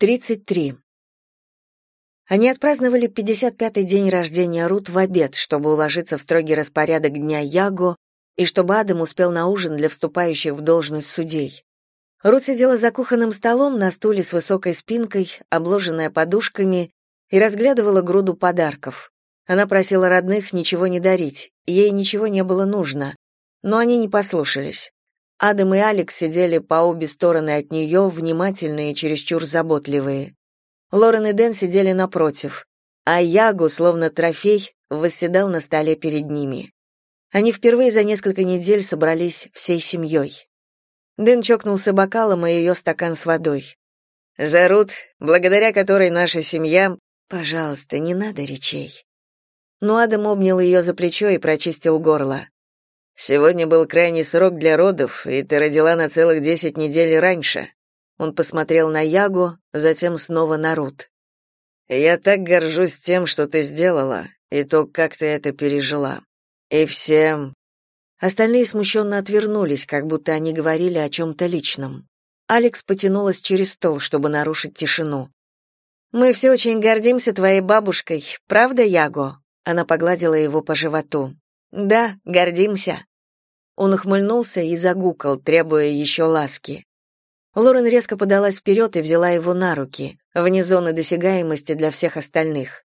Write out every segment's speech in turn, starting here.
33. Они отпраздновали 55-й день рождения Рут в обед, чтобы уложиться в строгий распорядок дня Яго и чтобы Адам успел на ужин для вступающих в должность судей. Рут сидела за кухонным столом на стуле с высокой спинкой, обложенная подушками, и разглядывала груду подарков. Она просила родных ничего не дарить, ей ничего не было нужно, но они не послушались. Адам и Алекс сидели по обе стороны от нее, внимательные и чересчур заботливые. Лорен и Дэн сидели напротив, а Ягу, словно трофей, восседал на столе перед ними. Они впервые за несколько недель собрались всей семьей. Дэн чокнулся бокалом и ее стакан с водой. «За Рут, благодаря которой наша семья...» «Пожалуйста, не надо речей». Но Адам обнял ее за плечо и прочистил горло. Сегодня был крайний срок для родов, и ты родила на целых десять недель раньше. Он посмотрел на Ягу, затем снова на Рут. Я так горжусь тем, что ты сделала, и то, как ты это пережила. И всем. Остальные смущенно отвернулись, как будто они говорили о чем-то личном. Алекс потянулась через стол, чтобы нарушить тишину. Мы все очень гордимся твоей бабушкой, правда, Яго? Она погладила его по животу. Да, гордимся. Он ухмыльнулся и загукал, требуя еще ласки. Лорен резко подалась вперед и взяла его на руки, вне зоны досягаемости для всех остальных.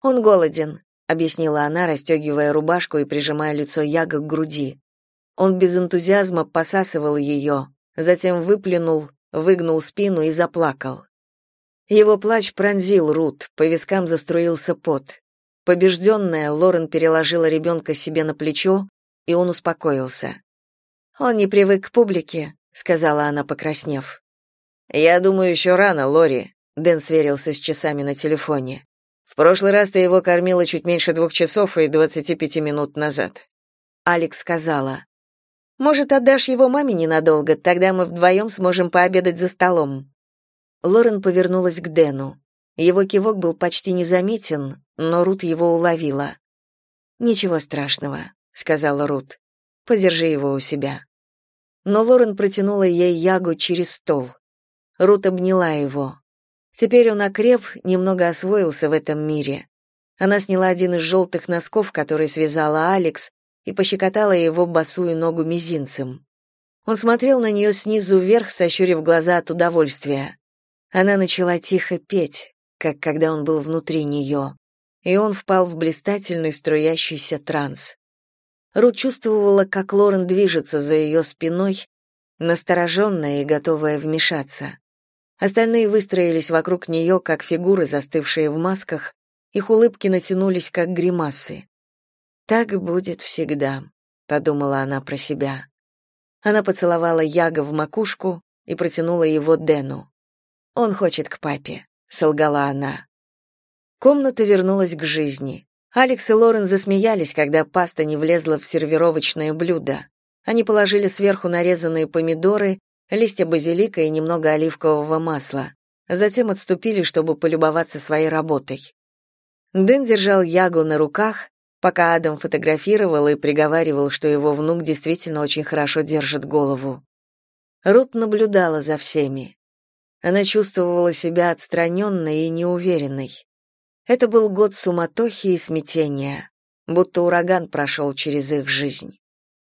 «Он голоден», — объяснила она, расстегивая рубашку и прижимая лицо Яга к груди. Он без энтузиазма посасывал ее, затем выплюнул, выгнул спину и заплакал. Его плач пронзил Рут, по вискам заструился пот. Побежденная, Лорен переложила ребенка себе на плечо и он успокоился. «Он не привык к публике», — сказала она, покраснев. «Я думаю, еще рано, Лори», — Дэн сверился с часами на телефоне. «В прошлый раз ты его кормила чуть меньше двух часов и двадцати пяти минут назад». Алекс сказала. «Может, отдашь его маме ненадолго, тогда мы вдвоем сможем пообедать за столом». Лорен повернулась к Дэну. Его кивок был почти незаметен, но Рут его уловила. «Ничего страшного сказала Рут. Подержи его у себя. Но Лорен протянула ей Ягу через стол. Рут обняла его. Теперь он окреп, немного освоился в этом мире. Она сняла один из желтых носков, который связала Алекс, и пощекотала его босую ногу мизинцем. Он смотрел на нее снизу вверх, сощурив глаза от удовольствия. Она начала тихо петь, как когда он был внутри нее, и он впал в блистательный струящийся транс. Рут чувствовала, как Лорен движется за ее спиной, настороженная и готовая вмешаться. Остальные выстроились вокруг нее, как фигуры, застывшие в масках, их улыбки натянулись, как гримасы. «Так будет всегда», — подумала она про себя. Она поцеловала Яга в макушку и протянула его Дэну. «Он хочет к папе», — солгала она. Комната вернулась к жизни. Алекс и Лорен засмеялись, когда паста не влезла в сервировочное блюдо. Они положили сверху нарезанные помидоры, листья базилика и немного оливкового масла. Затем отступили, чтобы полюбоваться своей работой. Дэн держал Ягу на руках, пока Адам фотографировал и приговаривал, что его внук действительно очень хорошо держит голову. Рут наблюдала за всеми. Она чувствовала себя отстраненной и неуверенной. Это был год суматохи и смятения, будто ураган прошел через их жизнь.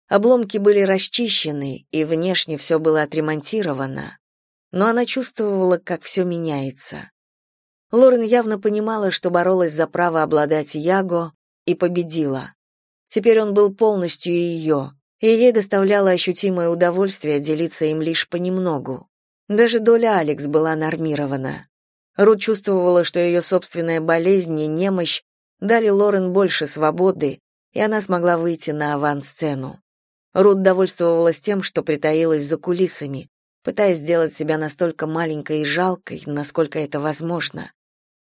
Обломки были расчищены, и внешне все было отремонтировано, но она чувствовала, как все меняется. Лорен явно понимала, что боролась за право обладать Яго, и победила. Теперь он был полностью ее, и ей доставляло ощутимое удовольствие делиться им лишь понемногу. Даже доля Алекс была нормирована. Рут чувствовала, что ее собственная болезнь и немощь дали Лорен больше свободы, и она смогла выйти на авансцену. Рут довольствовалась тем, что притаилась за кулисами, пытаясь сделать себя настолько маленькой и жалкой, насколько это возможно.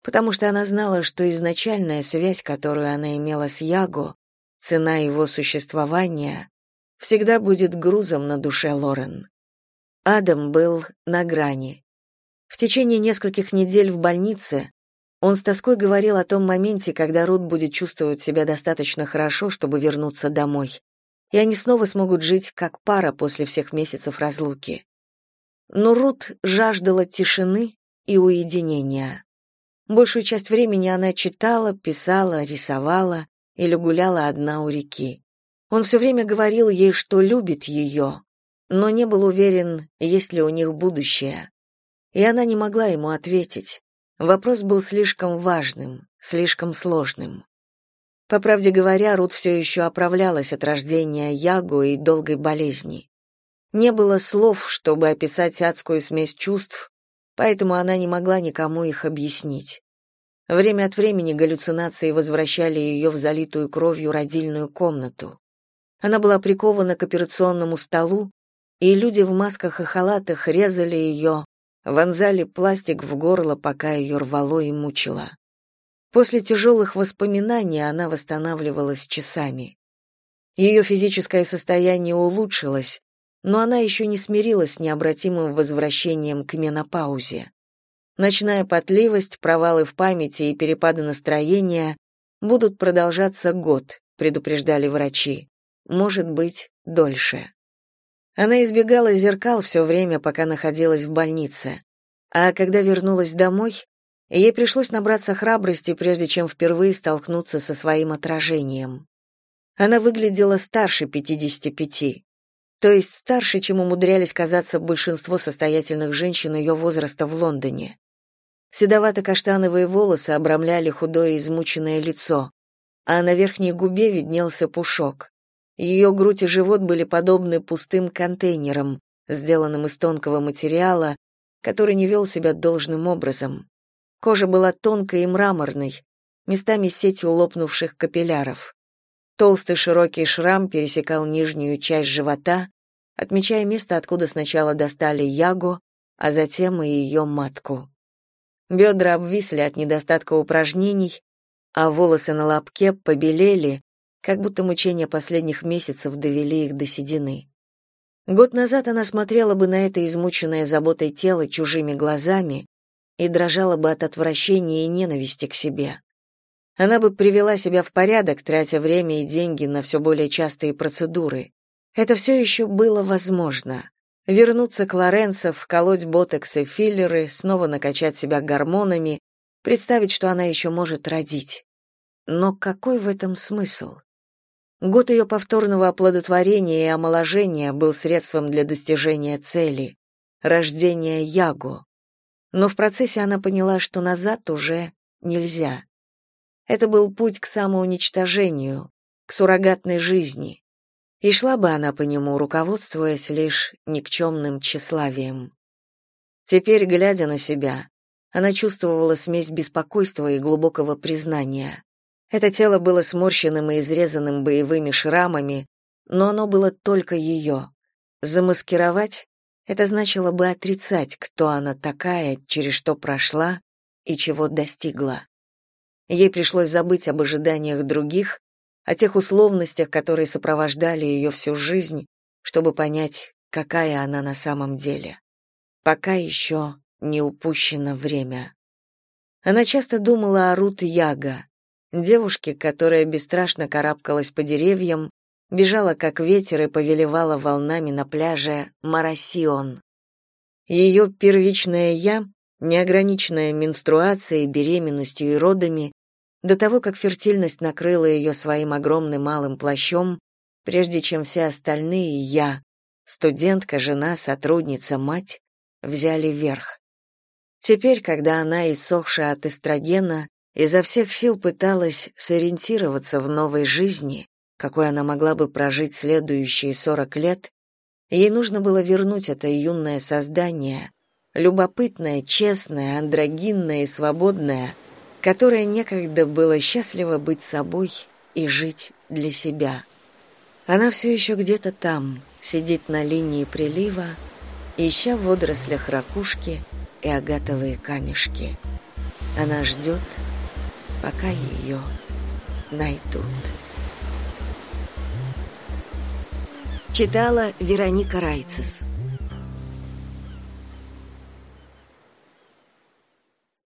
Потому что она знала, что изначальная связь, которую она имела с Яго, цена его существования, всегда будет грузом на душе Лорен. Адам был на грани. В течение нескольких недель в больнице он с тоской говорил о том моменте, когда Рут будет чувствовать себя достаточно хорошо, чтобы вернуться домой, и они снова смогут жить как пара после всех месяцев разлуки. Но Рут жаждала тишины и уединения. Большую часть времени она читала, писала, рисовала или гуляла одна у реки. Он все время говорил ей, что любит ее, но не был уверен, есть ли у них будущее. И она не могла ему ответить. Вопрос был слишком важным, слишком сложным. По правде говоря, Рут все еще оправлялась от рождения Ягу и долгой болезни. Не было слов, чтобы описать адскую смесь чувств, поэтому она не могла никому их объяснить. Время от времени галлюцинации возвращали ее в залитую кровью родильную комнату. Она была прикована к операционному столу, и люди в масках и халатах резали ее, вонзали пластик в горло, пока ее рвало и мучило. После тяжелых воспоминаний она восстанавливалась часами. Ее физическое состояние улучшилось, но она еще не смирилась с необратимым возвращением к менопаузе. Ночная потливость, провалы в памяти и перепады настроения будут продолжаться год, предупреждали врачи может быть, дольше. Она избегала зеркал все время, пока находилась в больнице. А когда вернулась домой, ей пришлось набраться храбрости, прежде чем впервые столкнуться со своим отражением. Она выглядела старше 55, то есть старше, чем умудрялись казаться большинство состоятельных женщин ее возраста в Лондоне. Седовато-каштановые волосы обрамляли худое измученное лицо, а на верхней губе виднелся пушок. Ее грудь и живот были подобны пустым контейнерам, сделанным из тонкого материала, который не вел себя должным образом. Кожа была тонкой и мраморной, местами сетью лопнувших капилляров. Толстый широкий шрам пересекал нижнюю часть живота, отмечая место, откуда сначала достали ягу, а затем и ее матку. Бедра обвисли от недостатка упражнений, а волосы на лобке побелели, как будто мучения последних месяцев довели их до седины. Год назад она смотрела бы на это измученное заботой тело чужими глазами и дрожала бы от отвращения и ненависти к себе. Она бы привела себя в порядок, тратя время и деньги на все более частые процедуры. Это все еще было возможно. Вернуться к Лоренцо, вколоть ботокс и филлеры, снова накачать себя гормонами, представить, что она еще может родить. Но какой в этом смысл? Год ее повторного оплодотворения и омоложения был средством для достижения цели — рождения Яго. Но в процессе она поняла, что назад уже нельзя. Это был путь к самоуничтожению, к суррогатной жизни. И шла бы она по нему, руководствуясь лишь никчемным тщеславием. Теперь, глядя на себя, она чувствовала смесь беспокойства и глубокого признания. Это тело было сморщенным и изрезанным боевыми шрамами, но оно было только ее. Замаскировать — это значило бы отрицать, кто она такая, через что прошла и чего достигла. Ей пришлось забыть об ожиданиях других, о тех условностях, которые сопровождали ее всю жизнь, чтобы понять, какая она на самом деле. Пока еще не упущено время. Она часто думала о Рут Яга, девушке, которая бесстрашно карабкалась по деревьям, бежала как ветер и повелевала волнами на пляже Марасион. Ее первичное «я», неограниченная менструацией, беременностью и родами, до того, как фертильность накрыла ее своим огромным малым плащом, прежде чем все остальные «я», студентка, жена, сотрудница, мать, взяли верх. Теперь, когда она, иссохшая от эстрогена, изо всех сил пыталась сориентироваться в новой жизни, какой она могла бы прожить следующие сорок лет, ей нужно было вернуть это юное создание, любопытное, честное, андрогинное и свободное, которое некогда было счастливо быть собой и жить для себя. Она все еще где-то там, сидит на линии прилива, ища в водорослях ракушки и агатовые камешки. Она ждет, пока ее найдут. Читала Вероника Райцес.